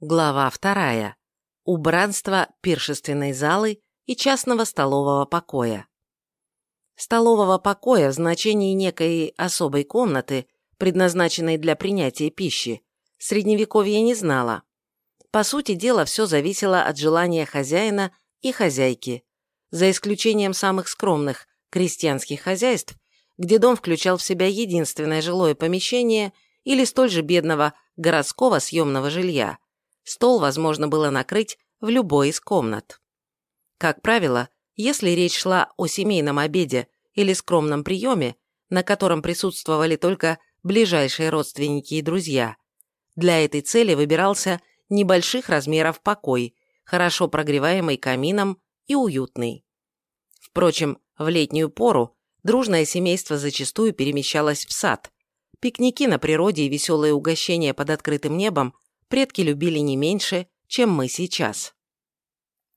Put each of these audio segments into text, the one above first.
Глава вторая. Убранство пиршественной залы и частного столового покоя. Столового покоя в значении некой особой комнаты, предназначенной для принятия пищи, средневековье не знало. По сути дела, все зависело от желания хозяина и хозяйки, за исключением самых скромных крестьянских хозяйств, где дом включал в себя единственное жилое помещение или столь же бедного городского съемного жилья. Стол возможно было накрыть в любой из комнат. Как правило, если речь шла о семейном обеде или скромном приеме, на котором присутствовали только ближайшие родственники и друзья, для этой цели выбирался небольших размеров покой, хорошо прогреваемый камином и уютный. Впрочем, в летнюю пору дружное семейство зачастую перемещалось в сад. Пикники на природе и веселые угощения под открытым небом предки любили не меньше, чем мы сейчас.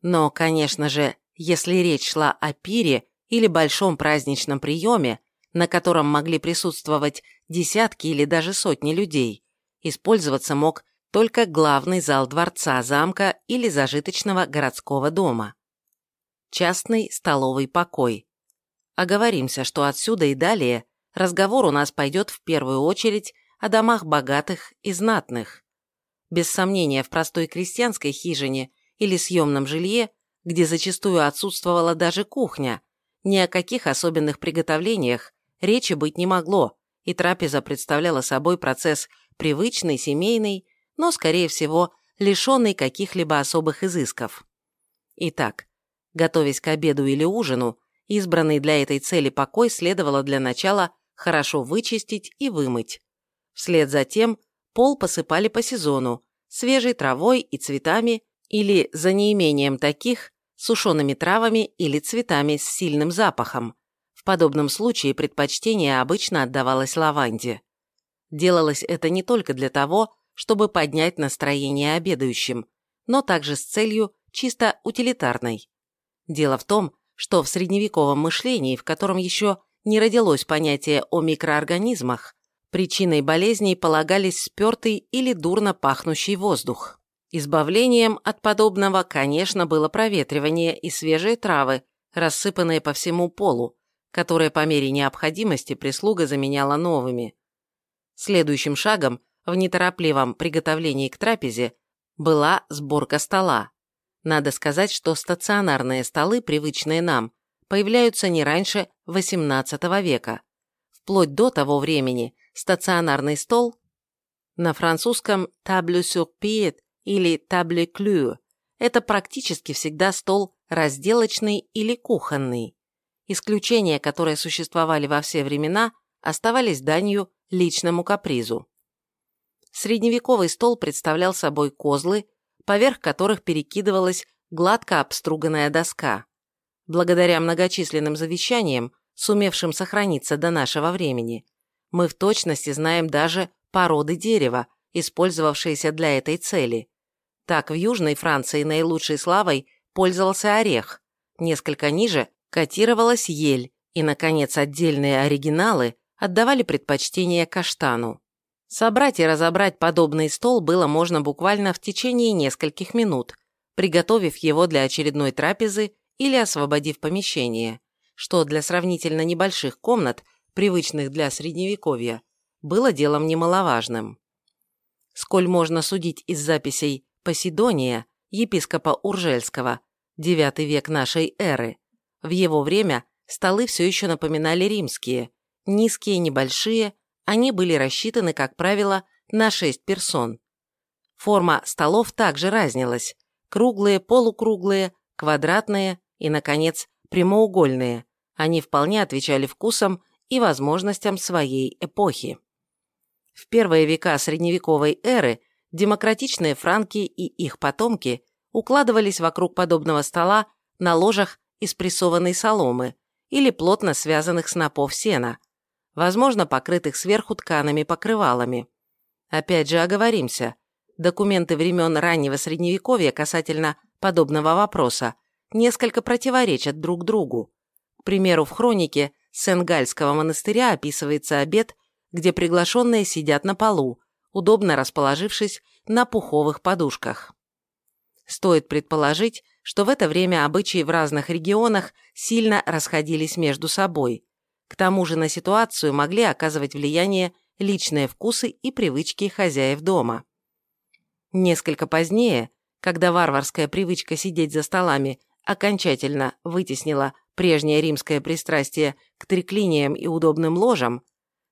Но, конечно же, если речь шла о пире или большом праздничном приеме, на котором могли присутствовать десятки или даже сотни людей, использоваться мог только главный зал дворца, замка или зажиточного городского дома. Частный столовый покой. Оговоримся, что отсюда и далее разговор у нас пойдет в первую очередь о домах богатых и знатных. Без сомнения, в простой крестьянской хижине или съемном жилье, где зачастую отсутствовала даже кухня, ни о каких особенных приготовлениях речи быть не могло, и трапеза представляла собой процесс привычный, семейный, но, скорее всего, лишенный каких-либо особых изысков. Итак, готовясь к обеду или ужину, избранный для этой цели покой следовало для начала хорошо вычистить и вымыть. Вслед за тем пол посыпали по сезону, свежей травой и цветами или, за неимением таких, сушеными травами или цветами с сильным запахом. В подобном случае предпочтение обычно отдавалось лаванде. Делалось это не только для того, чтобы поднять настроение обедающим, но также с целью чисто утилитарной. Дело в том, что в средневековом мышлении, в котором еще не родилось понятие о микроорганизмах, Причиной болезней полагались спертый или дурно пахнущий воздух. Избавлением от подобного, конечно, было проветривание и свежие травы, рассыпанные по всему полу, которые по мере необходимости прислуга заменяла новыми. Следующим шагом в неторопливом приготовлении к трапезе была сборка стола. Надо сказать, что стационарные столы, привычные нам, появляются не раньше XVIII века. Вплоть до того времени, стационарный стол, на французском table sur или table clou, это практически всегда стол разделочный или кухонный. Исключения, которые существовали во все времена, оставались данью личному капризу. Средневековый стол представлял собой козлы, поверх которых перекидывалась гладко обструганная доска. Благодаря многочисленным завещаниям, сумевшим сохраниться до нашего времени, мы в точности знаем даже породы дерева, использовавшиеся для этой цели. Так в Южной Франции наилучшей славой пользовался орех, несколько ниже котировалась ель, и, наконец, отдельные оригиналы отдавали предпочтение каштану. Собрать и разобрать подобный стол было можно буквально в течение нескольких минут, приготовив его для очередной трапезы или освободив помещение, что для сравнительно небольших комнат привычных для Средневековья, было делом немаловажным. Сколь можно судить из записей Поседония, епископа Уржельского, IX век нашей эры, в его время столы все еще напоминали римские, низкие, небольшие, они были рассчитаны, как правило, на 6 персон. Форма столов также разнилась – круглые, полукруглые, квадратные и, наконец, прямоугольные. Они вполне отвечали вкусам и возможностям своей эпохи. В первые века средневековой эры демократичные франки и их потомки укладывались вокруг подобного стола на ложах из прессованной соломы или плотно связанных снопов сена, возможно, покрытых сверху ткаными покрывалами. Опять же оговоримся, документы времен раннего Средневековья касательно подобного вопроса несколько противоречат друг другу. К примеру, в хронике Сен-Гальского монастыря описывается обед, где приглашенные сидят на полу, удобно расположившись на пуховых подушках. Стоит предположить, что в это время обычаи в разных регионах сильно расходились между собой. К тому же на ситуацию могли оказывать влияние личные вкусы и привычки хозяев дома. Несколько позднее, когда варварская привычка сидеть за столами окончательно вытеснила прежнее римское пристрастие к триклиниям и удобным ложам,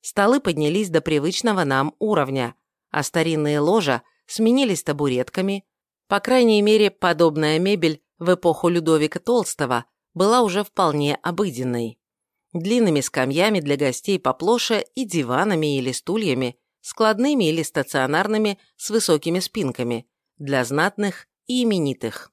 столы поднялись до привычного нам уровня, а старинные ложа сменились табуретками, по крайней мере, подобная мебель в эпоху Людовика Толстого была уже вполне обыденной. Длинными скамьями для гостей поплоше и диванами или стульями, складными или стационарными с высокими спинками, для знатных и именитых.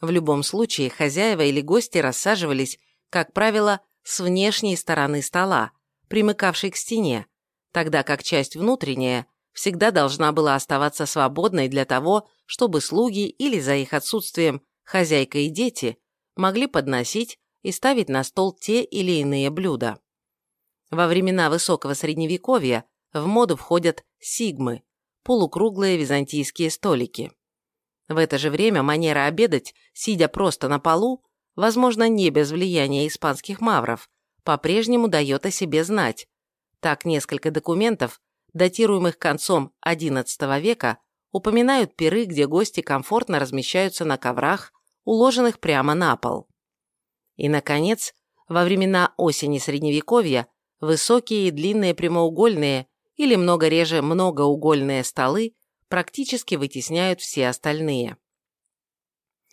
В любом случае, хозяева или гости рассаживались, как правило, с внешней стороны стола, примыкавшей к стене, тогда как часть внутренняя всегда должна была оставаться свободной для того, чтобы слуги или за их отсутствием хозяйка и дети могли подносить и ставить на стол те или иные блюда. Во времена высокого средневековья в моду входят сигмы – полукруглые византийские столики. В это же время манера обедать, сидя просто на полу, возможно, не без влияния испанских мавров, по-прежнему дает о себе знать. Так несколько документов, датируемых концом XI века, упоминают пиры, где гости комфортно размещаются на коврах, уложенных прямо на пол. И, наконец, во времена осени Средневековья высокие и длинные прямоугольные или много реже многоугольные столы практически вытесняют все остальные.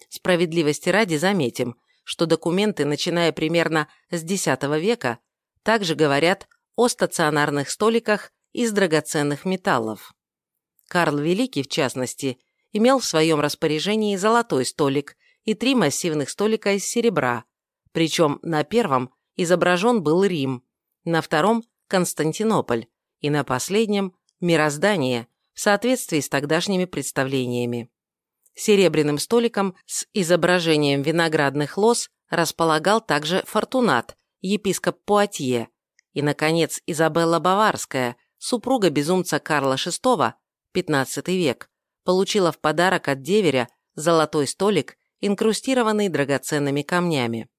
Справедливости ради заметим, что документы, начиная примерно с X века, также говорят о стационарных столиках из драгоценных металлов. Карл Великий, в частности, имел в своем распоряжении золотой столик и три массивных столика из серебра, причем на первом изображен был Рим, на втором – Константинополь и на последнем – мироздание в соответствии с тогдашними представлениями. Серебряным столиком с изображением виноградных лоз располагал также Фортунат, епископ Пуатье, и, наконец, Изабелла Баварская, супруга безумца Карла VI, 15 век, получила в подарок от деверя золотой столик, инкрустированный драгоценными камнями.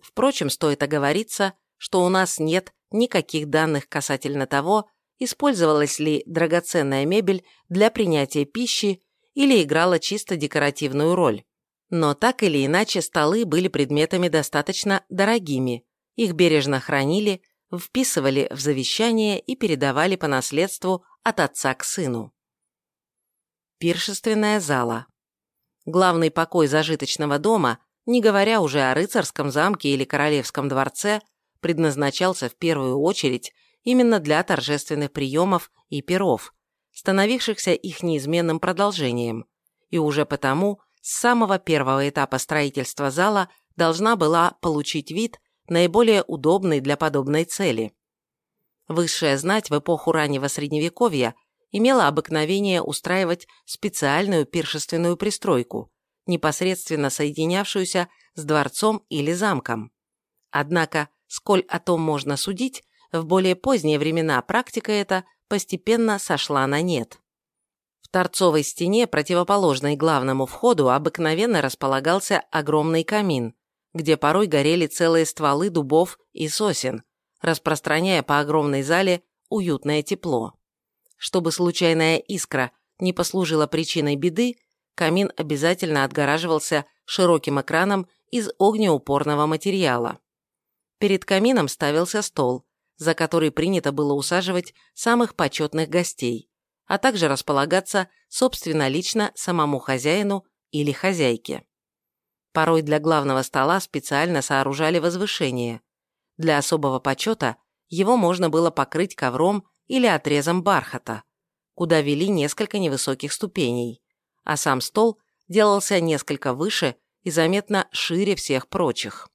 Впрочем, стоит оговориться, что у нас нет никаких данных касательно того, использовалась ли драгоценная мебель для принятия пищи или играла чисто декоративную роль. Но так или иначе столы были предметами достаточно дорогими, их бережно хранили, вписывали в завещание и передавали по наследству от отца к сыну. Пиршественная зала. Главный покой зажиточного дома, не говоря уже о рыцарском замке или королевском дворце, предназначался в первую очередь именно для торжественных приемов и перов, становившихся их неизменным продолжением, и уже потому с самого первого этапа строительства зала должна была получить вид, наиболее удобный для подобной цели. Высшая знать в эпоху раннего Средневековья имела обыкновение устраивать специальную пиршественную пристройку, непосредственно соединявшуюся с дворцом или замком. Однако, сколь о том можно судить, в более поздние времена практика эта постепенно сошла на нет. В торцовой стене, противоположной главному входу, обыкновенно располагался огромный камин, где порой горели целые стволы дубов и сосен, распространяя по огромной зале уютное тепло. Чтобы случайная искра не послужила причиной беды, камин обязательно отгораживался широким экраном из огнеупорного материала. Перед камином ставился стол, за который принято было усаживать самых почетных гостей, а также располагаться собственно лично самому хозяину или хозяйке. Порой для главного стола специально сооружали возвышение. Для особого почета его можно было покрыть ковром или отрезом бархата, куда вели несколько невысоких ступеней, а сам стол делался несколько выше и заметно шире всех прочих.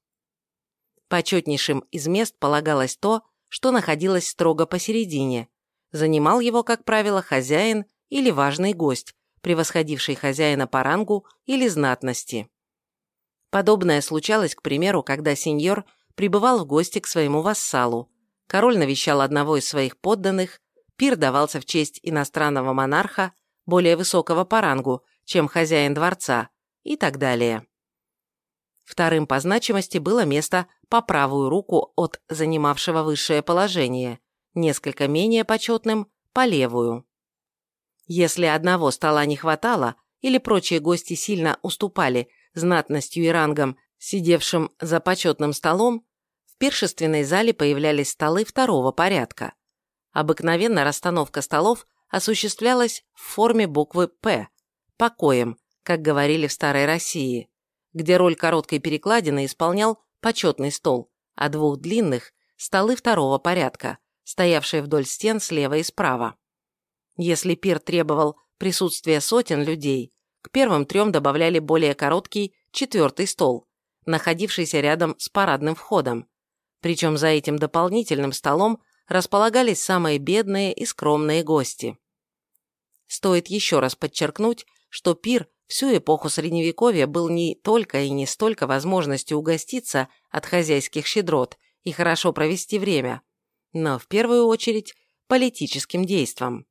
Почетнейшим из мест полагалось то, что находилось строго посередине. Занимал его, как правило, хозяин или важный гость, превосходивший хозяина по рангу или знатности. Подобное случалось, к примеру, когда сеньор прибывал в гости к своему вассалу, король навещал одного из своих подданных, пир давался в честь иностранного монарха, более высокого по рангу, чем хозяин дворца, и так далее. Вторым по значимости было место по правую руку от занимавшего высшее положение, несколько менее почетным – по левую. Если одного стола не хватало, или прочие гости сильно уступали знатностью и рангом сидевшим за почетным столом, в пиршественной зале появлялись столы второго порядка. Обыкновенно расстановка столов осуществлялась в форме буквы «П», покоем, как говорили в Старой России, где роль короткой перекладины исполнял почетный стол, а двух длинных – столы второго порядка, стоявшие вдоль стен слева и справа. Если пир требовал присутствия сотен людей, к первым трем добавляли более короткий четвертый стол, находившийся рядом с парадным входом. Причем за этим дополнительным столом располагались самые бедные и скромные гости. Стоит еще раз подчеркнуть, что пир всю эпоху Средневековья был не только и не столько возможностью угоститься от хозяйских щедрот и хорошо провести время, но в первую очередь политическим действом.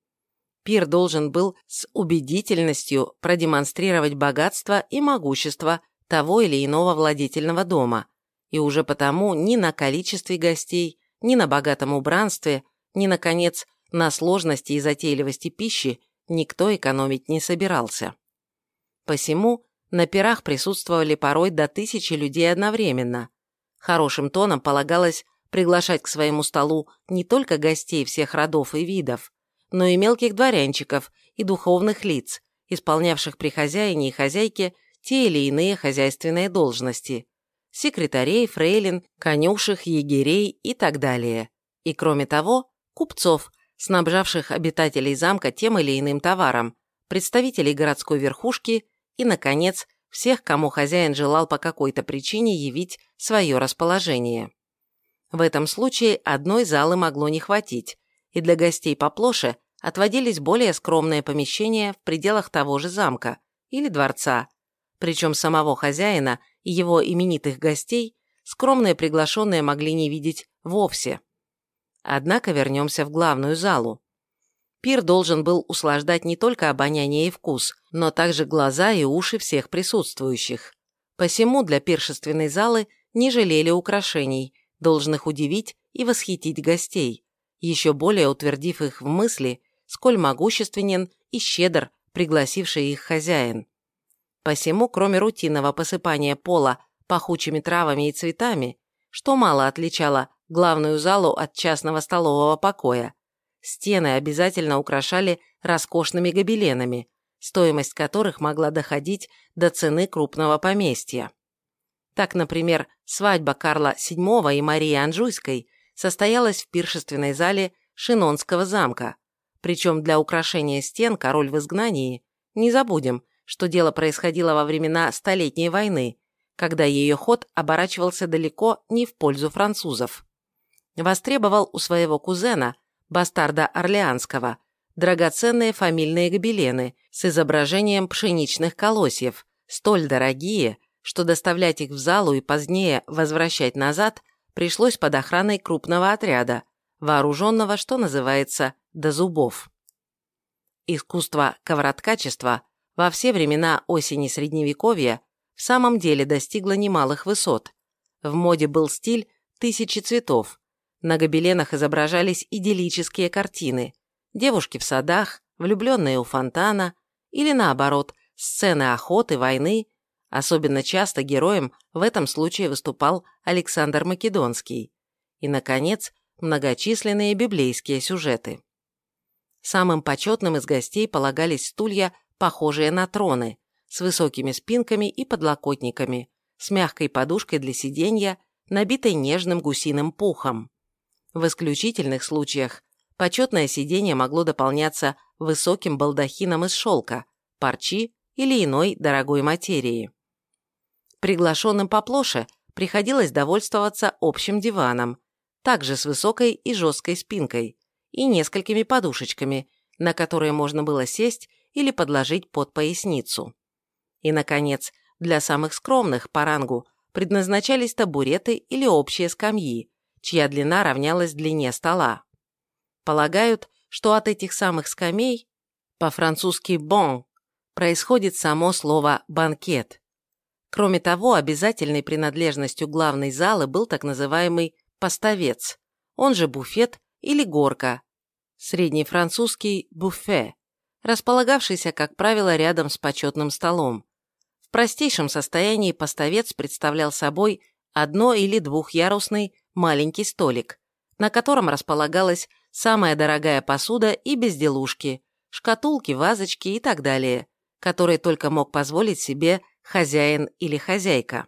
Пир должен был с убедительностью продемонстрировать богатство и могущество того или иного владетельного дома, и уже потому ни на количестве гостей, ни на богатом убранстве, ни, наконец, на сложности и затейливости пищи никто экономить не собирался. Посему на пирах присутствовали порой до тысячи людей одновременно. Хорошим тоном полагалось приглашать к своему столу не только гостей всех родов и видов, но и мелких дворянчиков и духовных лиц, исполнявших при хозяине и хозяйке те или иные хозяйственные должности – секретарей, фрейлин, конюшек, егерей и так далее. И кроме того, купцов, снабжавших обитателей замка тем или иным товаром, представителей городской верхушки и, наконец, всех, кому хозяин желал по какой-то причине явить свое расположение. В этом случае одной залы могло не хватить, и для гостей поплоше отводились более скромные помещения в пределах того же замка или дворца, причем самого хозяина и его именитых гостей скромные приглашенные могли не видеть вовсе. Однако вернемся в главную залу. Пир должен был услаждать не только обоняние и вкус, но также глаза и уши всех присутствующих. Посему для пиршественной залы не жалели украшений, должных удивить и восхитить гостей еще более утвердив их в мысли, сколь могущественен и щедр пригласивший их хозяин. Посему, кроме рутинного посыпания пола пахучими травами и цветами, что мало отличало главную залу от частного столового покоя, стены обязательно украшали роскошными гобеленами, стоимость которых могла доходить до цены крупного поместья. Так, например, свадьба Карла VII и Марии Анжуйской состоялась в пиршественной зале Шинонского замка. Причем для украшения стен король в изгнании, не забудем, что дело происходило во времена Столетней войны, когда ее ход оборачивался далеко не в пользу французов. Востребовал у своего кузена, бастарда Орлеанского, драгоценные фамильные гобелены с изображением пшеничных колосьев, столь дорогие, что доставлять их в залу и позднее возвращать назад – пришлось под охраной крупного отряда, вооруженного, что называется, до зубов. Искусство ковроткачества во все времена осени Средневековья в самом деле достигло немалых высот. В моде был стиль тысячи цветов. На гобеленах изображались идиллические картины. Девушки в садах, влюбленные у фонтана, или наоборот, сцены охоты, войны Особенно часто героем в этом случае выступал Александр Македонский. И, наконец, многочисленные библейские сюжеты. Самым почетным из гостей полагались стулья, похожие на троны, с высокими спинками и подлокотниками, с мягкой подушкой для сиденья, набитой нежным гусиным пухом. В исключительных случаях почетное сиденье могло дополняться высоким балдахином из шелка, парчи или иной дорогой материи. Приглашенным поплоше приходилось довольствоваться общим диваном, также с высокой и жесткой спинкой, и несколькими подушечками, на которые можно было сесть или подложить под поясницу. И, наконец, для самых скромных по рангу предназначались табуреты или общие скамьи, чья длина равнялась длине стола. Полагают, что от этих самых скамей По-французски «bon» происходит само слово «банкет». Кроме того, обязательной принадлежностью главной залы был так называемый «поставец», он же буфет или горка, среднефранцузский «буфе», располагавшийся, как правило, рядом с почетным столом. В простейшем состоянии поставец представлял собой одно- или двухъярусный маленький столик, на котором располагалась самая дорогая посуда и безделушки, шкатулки, вазочки и так далее, которые только мог позволить себе хозяин или хозяйка.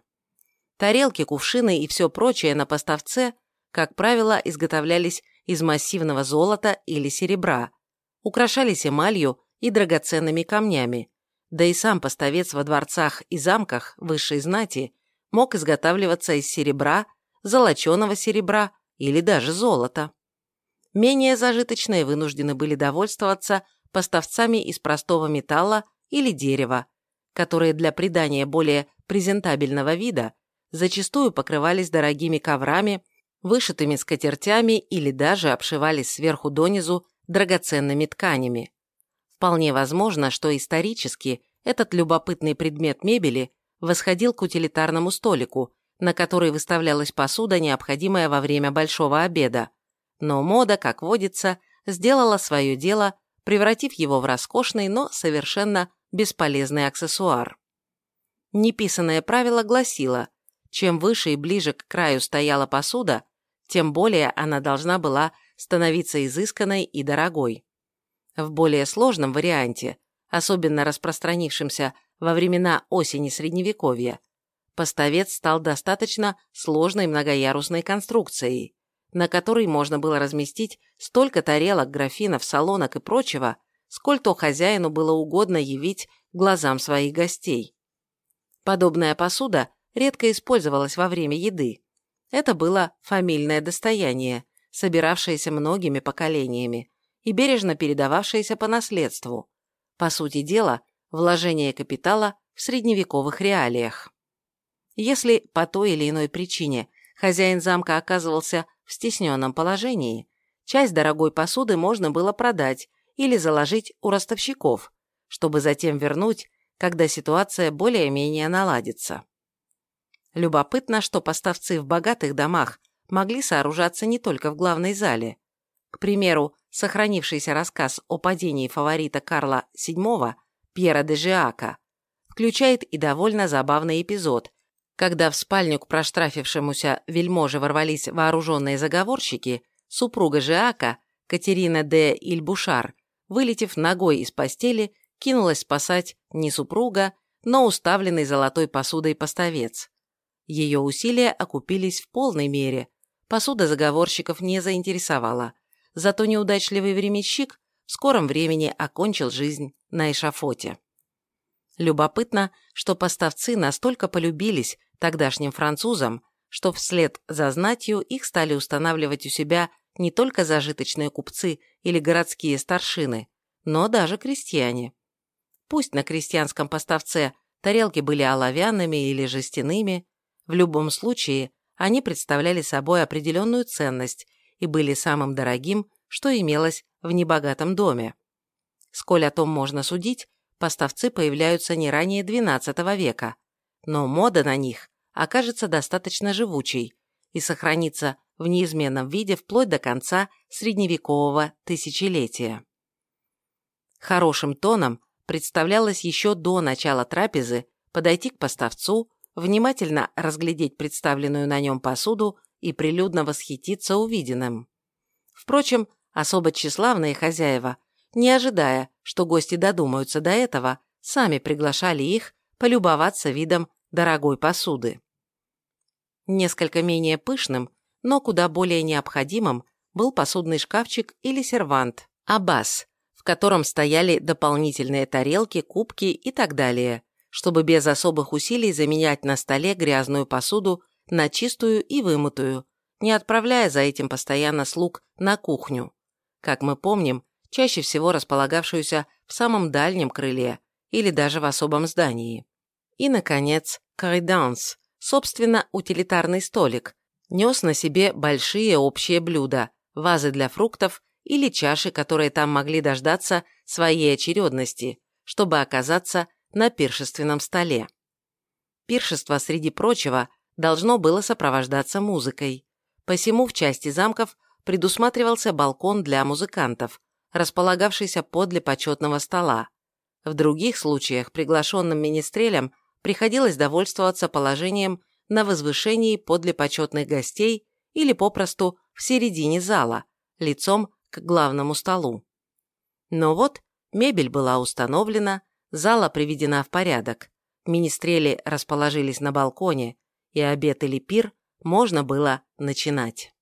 Тарелки, кувшины и все прочее на поставце, как правило, изготовлялись из массивного золота или серебра, украшались эмалью и драгоценными камнями, да и сам поставец во дворцах и замках высшей знати мог изготавливаться из серебра, золоченого серебра или даже золота. Менее зажиточные вынуждены были довольствоваться поставцами из простого металла или дерева, которые для придания более презентабельного вида зачастую покрывались дорогими коврами, вышитыми скатертями или даже обшивались сверху донизу драгоценными тканями. Вполне возможно, что исторически этот любопытный предмет мебели восходил к утилитарному столику, на который выставлялась посуда, необходимая во время большого обеда. Но мода, как водится, сделала свое дело, превратив его в роскошный, но совершенно бесполезный аксессуар. Неписанное правило гласило, чем выше и ближе к краю стояла посуда, тем более она должна была становиться изысканной и дорогой. В более сложном варианте, особенно распространившемся во времена осени Средневековья, поставец стал достаточно сложной многоярусной конструкцией, на которой можно было разместить столько тарелок, графинов, солонок и прочего, сколь то хозяину было угодно явить глазам своих гостей. Подобная посуда редко использовалась во время еды. Это было фамильное достояние, собиравшееся многими поколениями и бережно передававшееся по наследству. По сути дела, вложение капитала в средневековых реалиях. Если по той или иной причине хозяин замка оказывался в стесненном положении, часть дорогой посуды можно было продать или заложить у ростовщиков, чтобы затем вернуть, когда ситуация более-менее наладится. Любопытно, что поставцы в богатых домах могли сооружаться не только в главной зале. К примеру, сохранившийся рассказ о падении фаворита Карла VII, Пьера де Жиака, включает и довольно забавный эпизод, когда в спальню к проштрафившемуся вельможе ворвались вооруженные заговорщики, супруга Жиака, Катерина де Ильбушар, вылетев ногой из постели, кинулась спасать не супруга, но уставленный золотой посудой поставец. Ее усилия окупились в полной мере. Посуда заговорщиков не заинтересовала. Зато неудачливый временщик в скором времени окончил жизнь на эшафоте. Любопытно, что поставцы настолько полюбились тогдашним французам, что вслед за знатью их стали устанавливать у себя не только зажиточные купцы или городские старшины, но даже крестьяне. Пусть на крестьянском поставце тарелки были оловянными или жестяными, в любом случае они представляли собой определенную ценность и были самым дорогим, что имелось в небогатом доме. Сколь о том можно судить, поставцы появляются не ранее XII века, но мода на них окажется достаточно живучей и сохранится в неизменном виде вплоть до конца средневекового тысячелетия. Хорошим тоном представлялось еще до начала трапезы подойти к поставцу, внимательно разглядеть представленную на нем посуду и прилюдно восхититься увиденным. Впрочем, особо тщеславные хозяева, не ожидая, что гости додумаются до этого, сами приглашали их полюбоваться видом дорогой посуды. Несколько менее пышным но куда более необходимым был посудный шкафчик или сервант, абас, в котором стояли дополнительные тарелки, кубки и так далее, чтобы без особых усилий заменять на столе грязную посуду на чистую и вымытую, не отправляя за этим постоянно слуг на кухню. Как мы помним, чаще всего располагавшуюся в самом дальнем крыле или даже в особом здании. И, наконец, корриданс, собственно, утилитарный столик, нес на себе большие общие блюда, вазы для фруктов или чаши, которые там могли дождаться своей очередности, чтобы оказаться на пиршественном столе. Пиршество, среди прочего, должно было сопровождаться музыкой. Посему в части замков предусматривался балкон для музыкантов, располагавшийся подле почетного стола. В других случаях приглашенным министрелям приходилось довольствоваться положением на возвышении подле почетных гостей или попросту в середине зала, лицом к главному столу. Но вот мебель была установлена, зала приведена в порядок, министрели расположились на балконе, и обед или пир можно было начинать.